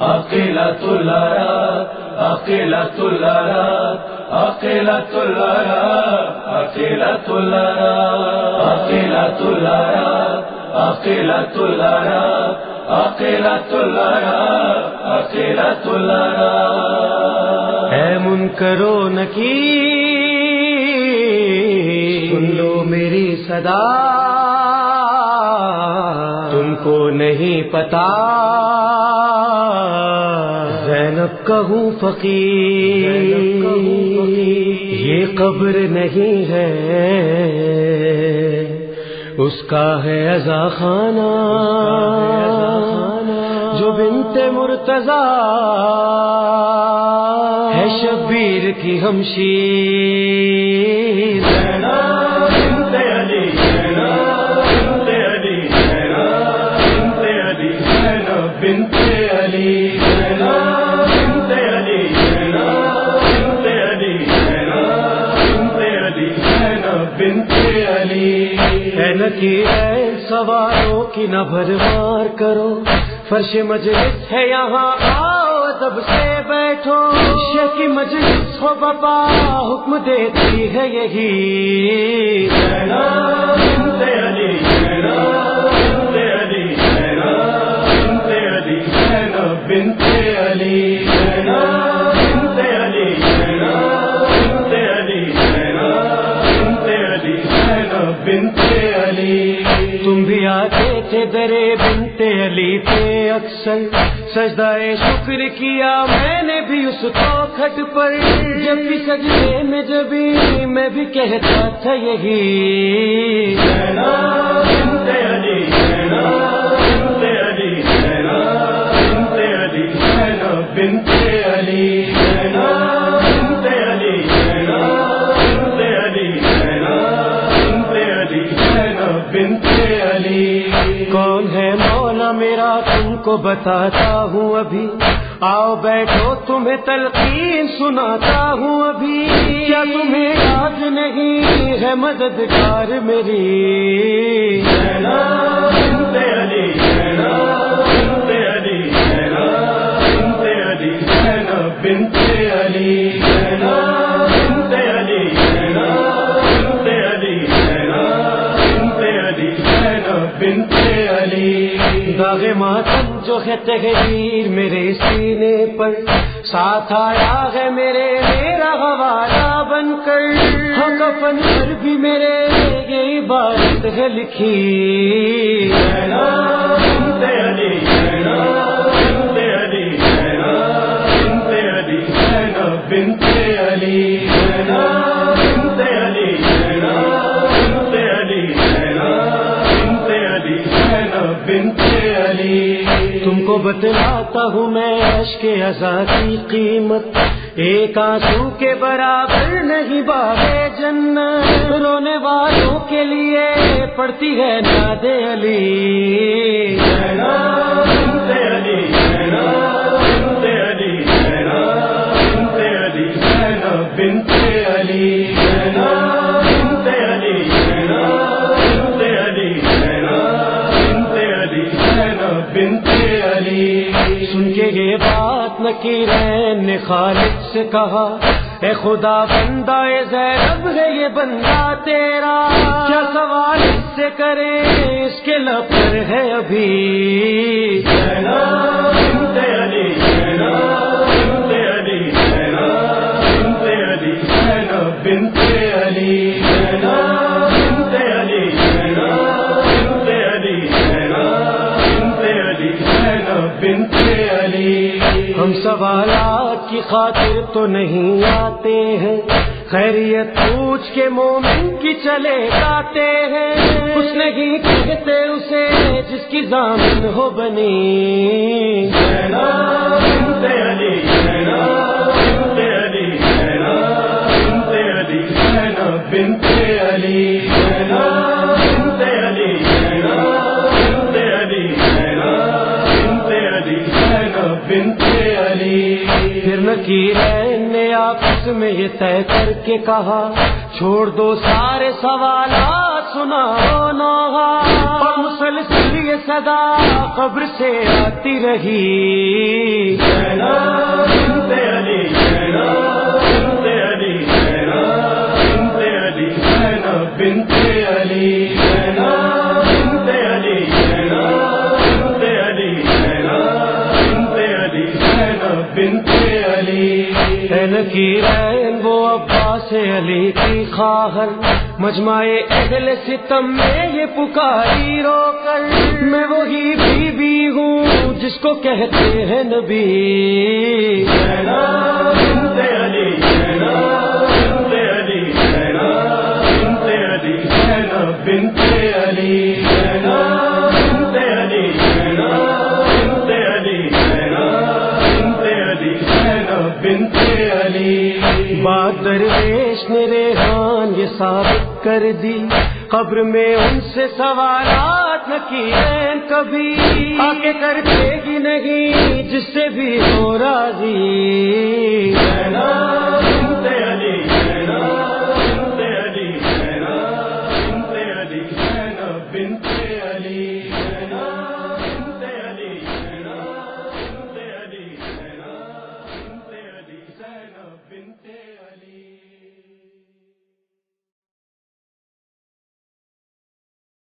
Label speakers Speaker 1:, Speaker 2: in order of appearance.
Speaker 1: اکیلا تلارا اکیلا تلارا اکیلا تلارا اکیلا تلارا اکیلا تلارا اکیلا تلارا اکیلا تلارا اکیلا تلارا
Speaker 2: ہے من کرو نکی سن لو میری صدا۔ تم کو نہیں پتا۔ زینب فقیر یہ قبر نہیں ہے اس کا ہے ازا خانہ جو بنت مرتضی ہے شبیر کی ہمشیر ہے کی ہے سواروں کی نہ بھرمار کرو۔ فرش مجلس ہے یہاں، آؤ سب سے بیٹھو۔ کی مجلس ہو بابا حکم دیتی ہے یہی۔ بھی آتے تھے درے بنتے علی پہ اکثر سجدہ شکر کیا میں نے بھی اس کو کھٹ پر جب بھی سجدے میں جب میں بھی کہتا تھا یہی
Speaker 1: بنتے علی
Speaker 2: ہے مولا میرا تم کو بتاتا ہوں ابھی۔ آؤ بیٹھو، تمہیں تلقین سناتا ہوں ابھی۔ کیا تمہیں یاد نہیں ہے مددگار میری؟ داغ ماتم جو ہے تحریر میرے سینے پر ساتھ آیا ہے میرے میرا حوالہ بن کر کفن پر بھی میرے یہی بات ہے لکھی
Speaker 1: بنتے علی.
Speaker 2: تم کو بتلاتا ہوں میں عشق کے ازا کی قیمت. ایک آنسو کے برابر نہیں باب جنت. رونے والوں کے لیے پڑتی ہے ناد علی.
Speaker 1: علی.
Speaker 2: کی رین نے خالد سے کہا اے خدا بندہ اے زیرب ہے یہ بندہ تیرا کیا سوال اس سے کرے اس کے لفر ہے ابھی بنت سوالات کی خاطر تو نہیں آتے ہیں۔ خیریت پوچھ کے مومن کی چلے جاتے ہیں۔ کچھ نہیں کہتے اسے جس کی ضامن ہو بنی۔
Speaker 1: بنتے علی۔
Speaker 2: نکیرین نے آپس میں یہ طے کر کے کہا، چھوڑ دو سارے سوالات، سنا اور مسلسل یہ صدا قبر سے آتی رہی۔ نکیرین وہ عباس علی کی خواہر مجمع اہل ستم میں یہ پکاری رو کر میں وہی بی بی ہوں جس کو کہتے ہیں نبی
Speaker 1: علی بنت
Speaker 2: بات درویش نے ریحان یہ ثابت کر دی۔ قبر میں ان سے سوالات نہ کیے، کبھی آگے کرتے گی نہیں، جس سے بھی ہو راضی۔